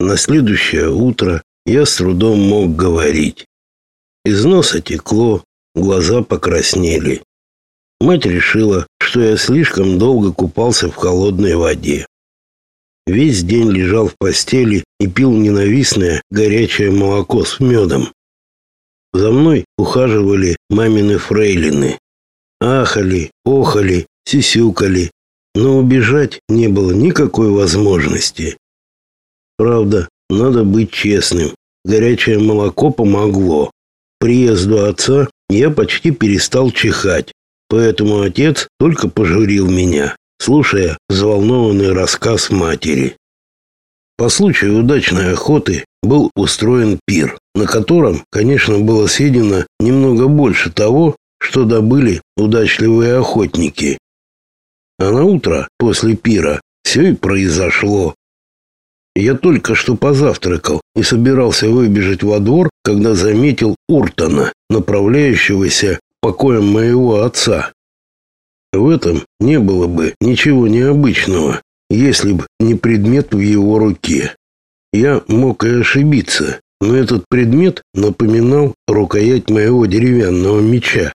На следующее утро я с трудом мог говорить. Из носа текло, глаза покраснели. Мать решила, что я слишком долго купался в холодной воде. Весь день лежал в постели и пил ненавистное горячее молоко с медом. За мной ухаживали мамины фрейлины. Ахали, охали, сисюкали, но убежать не было никакой возможности. Правда, надо быть честным. Горячее молоко помогло. Приезду отца я почти перестал чихать, поэтому отец только пожурил меня, слушая взволнованный рассказ матери. По случаю удачной охоты был устроен пир, на котором, конечно, было съедено немного больше того, что добыли удачливые охотники. А на утро после пира все и произошло. Я только что позавтракал и собирался выбежать во двор, когда заметил Уртона, направляющегося покоем моего отца. В этом не было бы ничего необычного, если бы не предмет в его руке. Я мог и ошибиться, но этот предмет напоминал рукоять моего деревянного меча.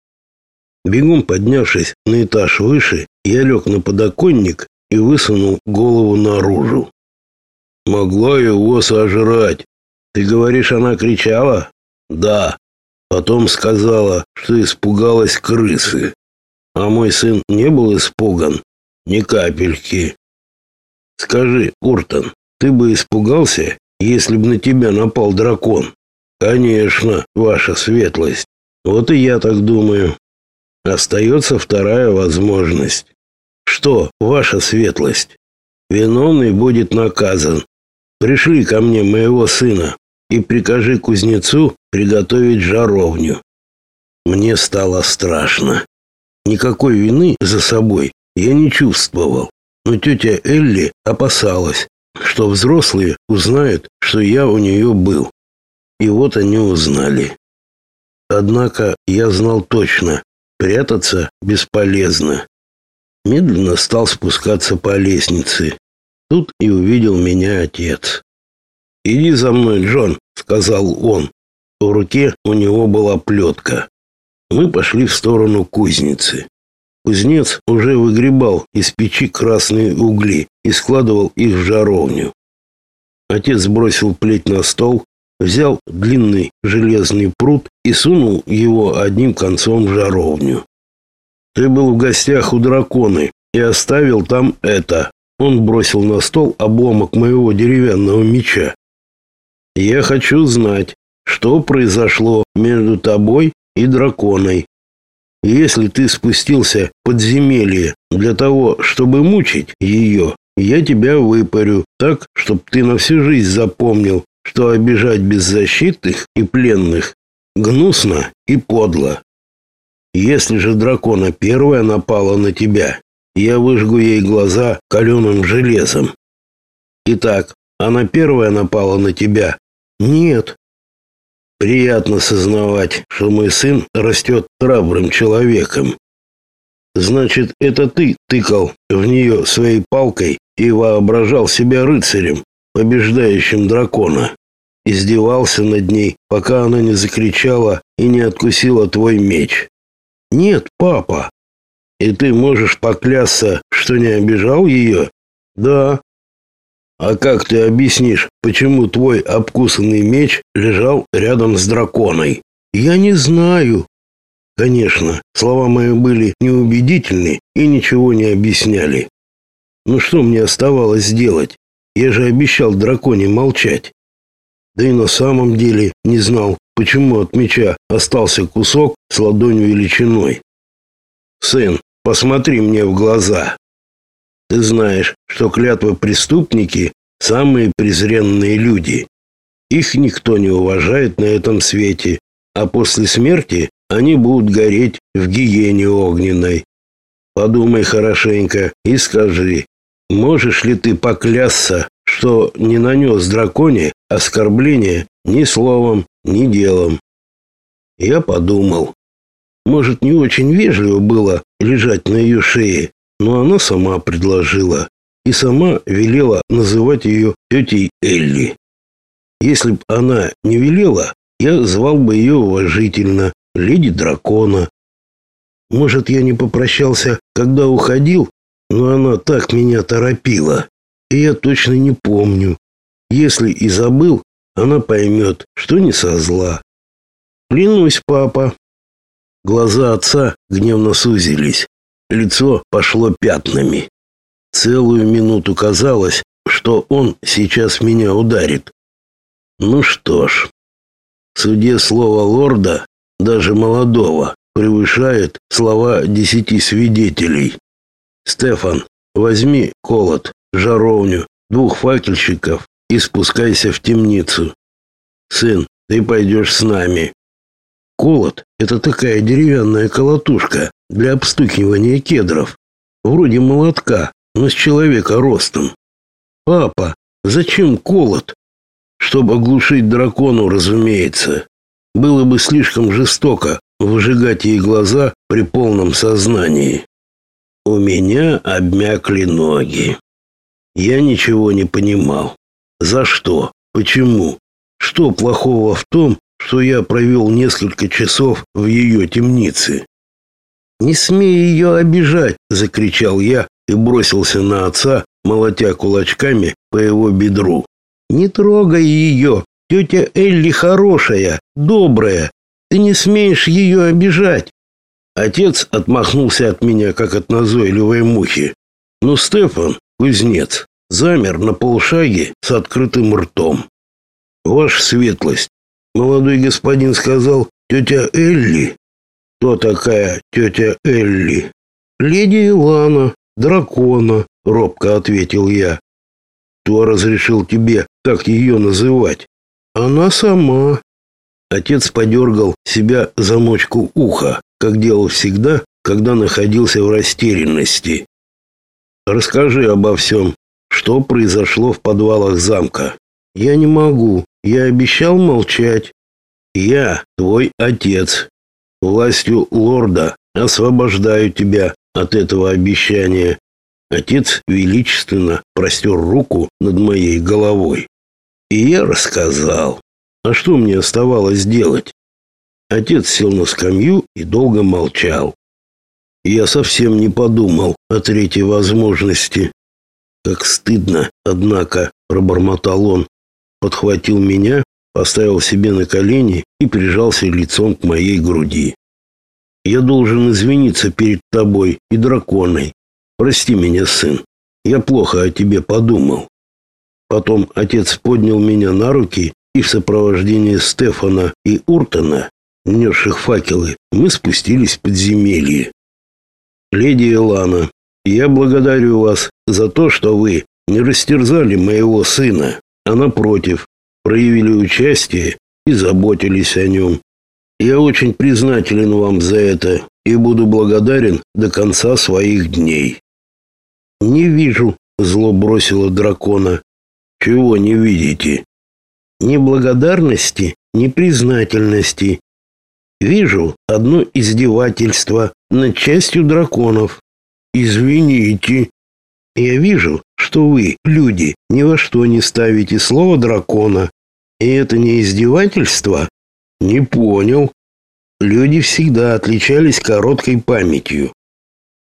Бегом поднявшись на этаж выше, я лег на подоконник и высунул голову наружу. Могла его сожрать. Ты говоришь, она кричала? Да. Потом сказала, что испугалась крысы. А мой сын не был испуган? Ни капельки. Скажи, Уртон, ты бы испугался, если бы на тебя напал дракон? Конечно, ваша светлость. Вот и я так думаю. Остается вторая возможность. Что, ваша светлость? Виновный будет наказан, Пришли ко мне моего сына и прикажи кузнецу приготовить жаровню. Мне стало страшно. Никакой вины за собой я не чувствовал, но тетя Элли опасалась, что взрослые узнают, что я у нее был. И вот они узнали. Однако я знал точно, прятаться бесполезно. Медленно стал спускаться по лестнице. Тут и увидел меня отец. «Иди за мной, Джон», — сказал он. В руке у него была плетка. Мы пошли в сторону кузницы. Кузнец уже выгребал из печи красные угли и складывал их в жаровню. Отец бросил плеть на стол, взял длинный железный прут и сунул его одним концом в жаровню. «Ты был в гостях у драконы и оставил там это», он бросил на стол обломок моего деревянного меча. Я хочу знать, что произошло между тобой и драконой. Если ты спустился в подземелье для того, чтобы мучить ее, я тебя выпарю так, чтобы ты на всю жизнь запомнил, что обижать беззащитных и пленных гнусно и подло. Если же дракона первая напала на тебя, я выжгу ей глаза каленым железом. Итак, она первая напала на тебя? Нет. Приятно сознавать, что мой сын растет храбрым человеком. Значит, это ты тыкал в нее своей палкой и воображал себя рыцарем, побеждающим дракона. Издевался над ней, пока она не закричала и не откусила твой меч. Нет, папа, и ты можешь поклясться, что не обижал ее? Да. А как ты объяснишь, почему твой обкусанный меч лежал рядом с драконой? Я не знаю. Конечно, слова мои были неубедительны и ничего не объясняли. Ну что мне оставалось сделать? Я же обещал драконе молчать. Да и на самом деле не знал, почему от меча остался кусок с ладонь величиной. Сын, Посмотри мне в глаза. Ты знаешь, что клятвы преступники самые презренные люди. Их никто не уважает на этом свете, а после смерти они будут гореть в гиене огненной. Подумай хорошенько и скажи, можешь ли ты поклясться, что не нанес драконе оскорбления ни словом, ни делом? Я подумал. Может, не очень вежливо было лежать на ее шее, но она сама предложила и сама велела называть ее тетей Элли. Если б она не велела, я звал бы ее уважительно леди дракона. Может, я не попрощался, когда уходил, но она так меня торопила, и я точно не помню. Если и забыл, она поймет, что не со зла. Клянусь, папа. Глаза отца гневно сузились, лицо пошло пятнами. Целую минуту казалось, что он сейчас меня ударит. Ну что ж, в суде слово лорда, даже молодого, превышает слова десяти свидетелей. Стефан, возьми колот, жаровню, двух факельщиков и спускайся в темницу. Сын, ты пойдешь с нами. Колот — это такая деревянная колотушка для обстукивания кедров, вроде молотка, но с человека ростом. Папа, зачем колот? Чтобы оглушить дракону, разумеется. Было бы слишком жестоко выжигать ей глаза при полном сознании. У меня обмякли ноги. Я ничего не понимал. За что? Почему? Что плохого в том, что я провел несколько часов в ее темнице? «Не смей ее обижать!» — закричал я и бросился на отца, молотя кулачками по его бедру. «Не трогай ее! Тетя Элли хорошая, добрая. Ты не смеешь ее обижать!» Отец отмахнулся от меня, как от назойливой мухи. Но Стефан, кузнец, замер на полшаге с открытым ртом. «Ваша светлость!» Молодой господин сказал, «Тетя Элли?» «Кто такая тетя Элли?» «Леди Илана, дракона», — робко ответил я. «Кто разрешил тебе так ее называть?» «Она сама». Отец подергал себя замочку уха, как делал всегда, когда находился в растерянности. «Расскажи обо всем, что произошло в подвалах замка». «Я не могу. Я обещал молчать». «Я твой отец», Властью лорда освобождаю тебя от этого обещания. Отец величественно простер руку над моей головой. И я рассказал. А что мне оставалось делать? Отец сел на скамью и долго молчал. Я совсем не подумал о третьей возможности. Как стыдно, однако, пробормотал он, подхватил меня поставил себе на колени и прижался лицом к моей груди. Я должен извиниться перед тобой и драконой. Прости меня, сын. Я плохо о тебе подумал. Потом отец поднял меня на руки, и в сопровождении Стефана и Уртона, несших факелы, мы спустились в подземелье. Леди Элана, я благодарю вас за то, что вы не растерзали моего сына, а напротив, проявили участие и заботились о нем. Я очень признателен вам за это и буду благодарен до конца своих дней. Не вижу, зло бросило дракона. Чего не видите? Ни благодарности, ни признательности. Вижу одно издевательство над частью драконов. Извините. Я вижу, что вы, люди, ни во что не ставите слово дракона. И это не издевательство? Не понял. Люди всегда отличались короткой памятью.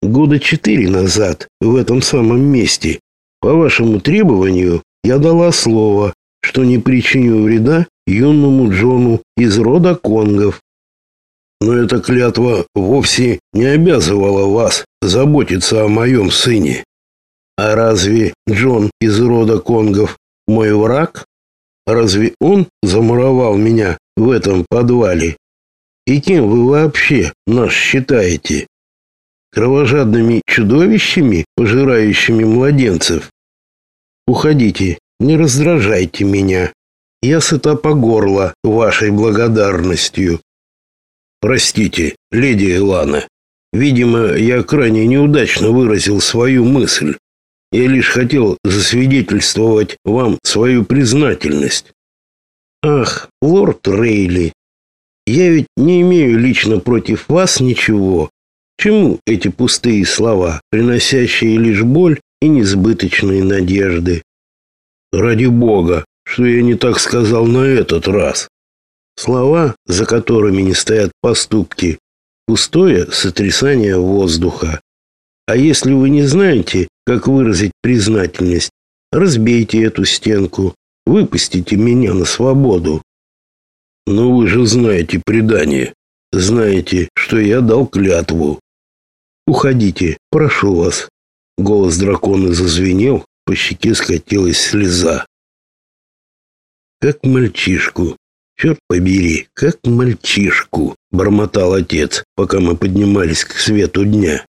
Года четыре назад, в этом самом месте, по вашему требованию, я дала слово, что не причиню вреда юному Джону из рода Конгов. Но эта клятва вовсе не обязывала вас заботиться о моем сыне. А разве Джон из рода Конгов мой враг? Разве он замуровал меня в этом подвале? И кем вы вообще нас считаете? Кровожадными чудовищами, пожирающими младенцев? Уходите, не раздражайте меня. Я сыта по горло вашей благодарностью. Простите, леди Элана. Видимо, я крайне неудачно выразил свою мысль. Я лишь хотел засвидетельствовать вам свою признательность. Ах, лорд Рейли, я ведь не имею лично против вас ничего. Чему эти пустые слова, приносящие лишь боль и несбыточные надежды? Ради бога, что я не так сказал на этот раз. Слова, за которыми не стоят поступки, пустое сотрясание воздуха. А если вы не знаете, как выразить признательность, разбейте эту стенку, выпустите меня на свободу. Но вы же знаете предание, знаете, что я дал клятву. Уходите, прошу вас. Голос дракона зазвенел, по щеке скатилась слеза. Как мальчишку, черт побери, как мальчишку, бормотал отец, пока мы поднимались к свету дня.